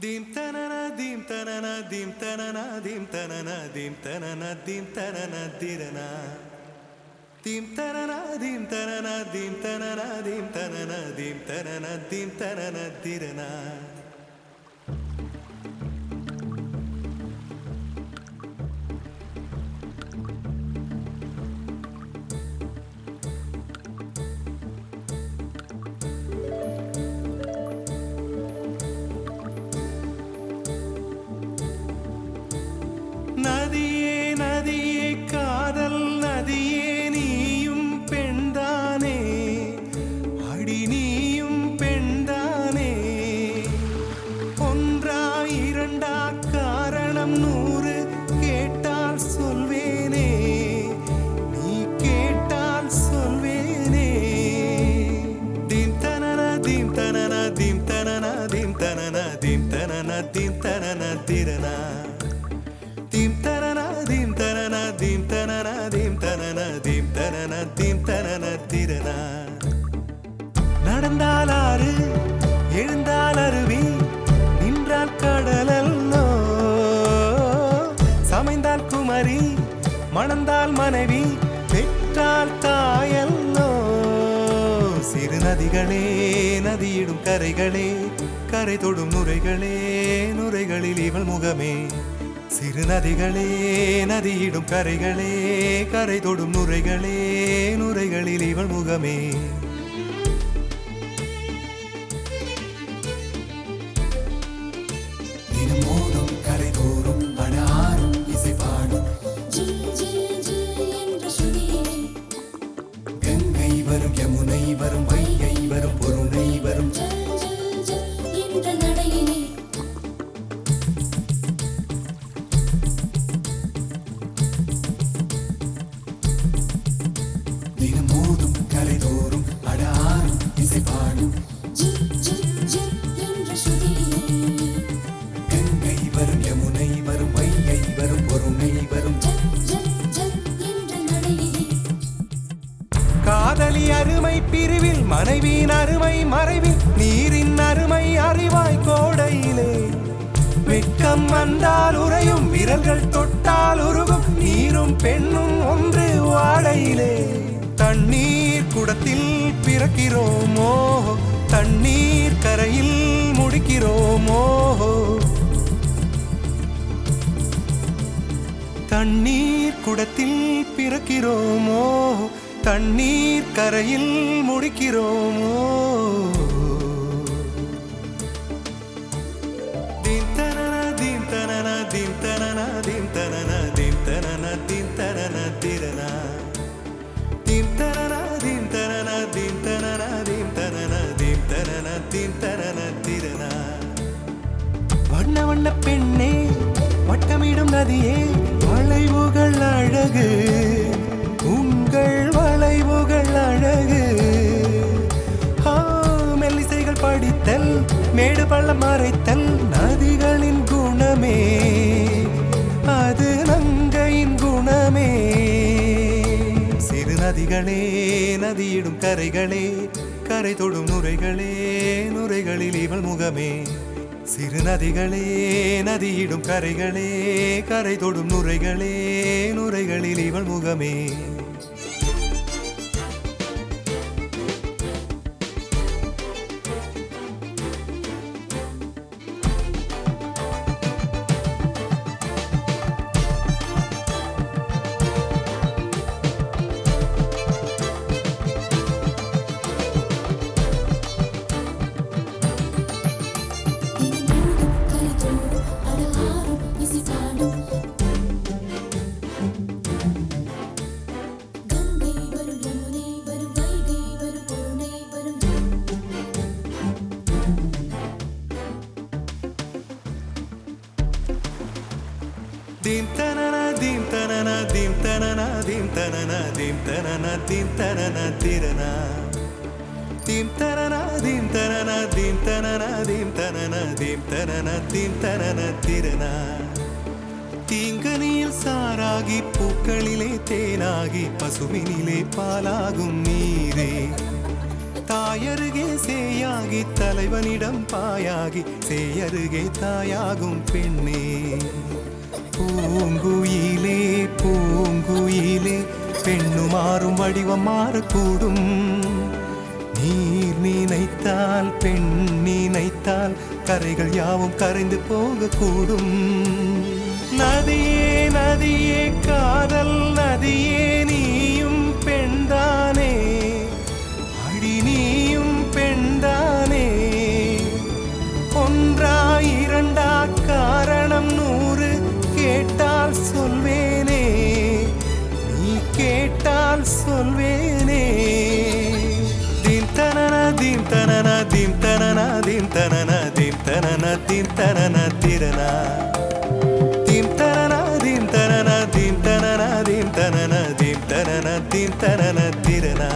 Dim tanana dim tanana dim tanana dim tanana dim tanana dim tanana dirana Dim tanana dim tanana dim tanana dim tanana dim tanana dim tanana dirana நடந்தால் ஆறு எழுந்தால் அருவி நின்றால் கடலல்லோ சமைந்தால் குமரி மணந்தால் மனைவி பெற்றால் தாயல்லோ சிறு நதிகளே நதியிடும் கரைகளே கரை தொடும் நுரைகளே நுரைகளில் இவள் முகமே. சிறு நதிகளே நதியிடும் கரைகளே கரை தொடும் நுரைகளே நுரைகளில் இவள் முகமே. அருமை மறைவில் நீரின் அருமை அறிவாய் கோடையிலே. வெட்கம் வந்தால் உறையும் விரல்கள் தொட்டால் உருகும் நீரும் பெண்ணும் ஒன்று வாடையிலே. தண்ணீர் குடத்தில் பிறக்கிறோமோ? தண்ணீர் கரையில் முடிக்கிறோமோ? தண்ணீர் குடத்தில் பிறக்கிறோமோ? தண்ணீர் கரையில் முடிக்கிறோமோ வண்ண வண்ண பெண்ணே வட்டமிடும் நதியே மேடு மறைத்தல் நதிகளின் குணமே. அது நங்கையின் குணமே. சிறு நதிகளே நதியிடும் கரைகளே கரை தொடும் நுரைகளே நுரைகளில் இவள் முகமே. சிறு நதிகளே நதியிடும் கரைகளே கரை தொடும் நுரைகளே நுரைகளில் இவள் முகமே. தீம் தனன தீம் தனன தீம் தனன தீம் தனன தீம் தனன தீம் தனன திரனா தீம் தனன தீம் தனன தீம் தனன தீம் தனன தீம் தனன தீம் தனன திரனா தீங்கனியில் சாராகி பூக்களிலே தேனாகி பசுவினிலே பாலாகும் நீரே தாயருகே சேயாகி தலைவனிடம் பாயாகி சேயருகே தாயாகும் பெண்ணே பூங்குயிலே பூங்குயிலே பெண்ணு மாறும் வடிவம் மாறக்கூடும். நீர் நினைத்தால் பெண் நினைத்தால் கரைகள் யாவும் கரைந்து போகக்கூடும். நதியே நதியே காதல் நதியே நீயும் பெண்தானே அடி நீயும் பெண்தானே கேட்டால் சொல்வேனே தீம் தனன தீம் தனன தீம் தனன தீம் தனன தீம் தனன தீம் தனன திறனா தீம் தனன தீம் தனன தீம் தனன தீம் தனன தீம் தனன தீம் தனன திறனா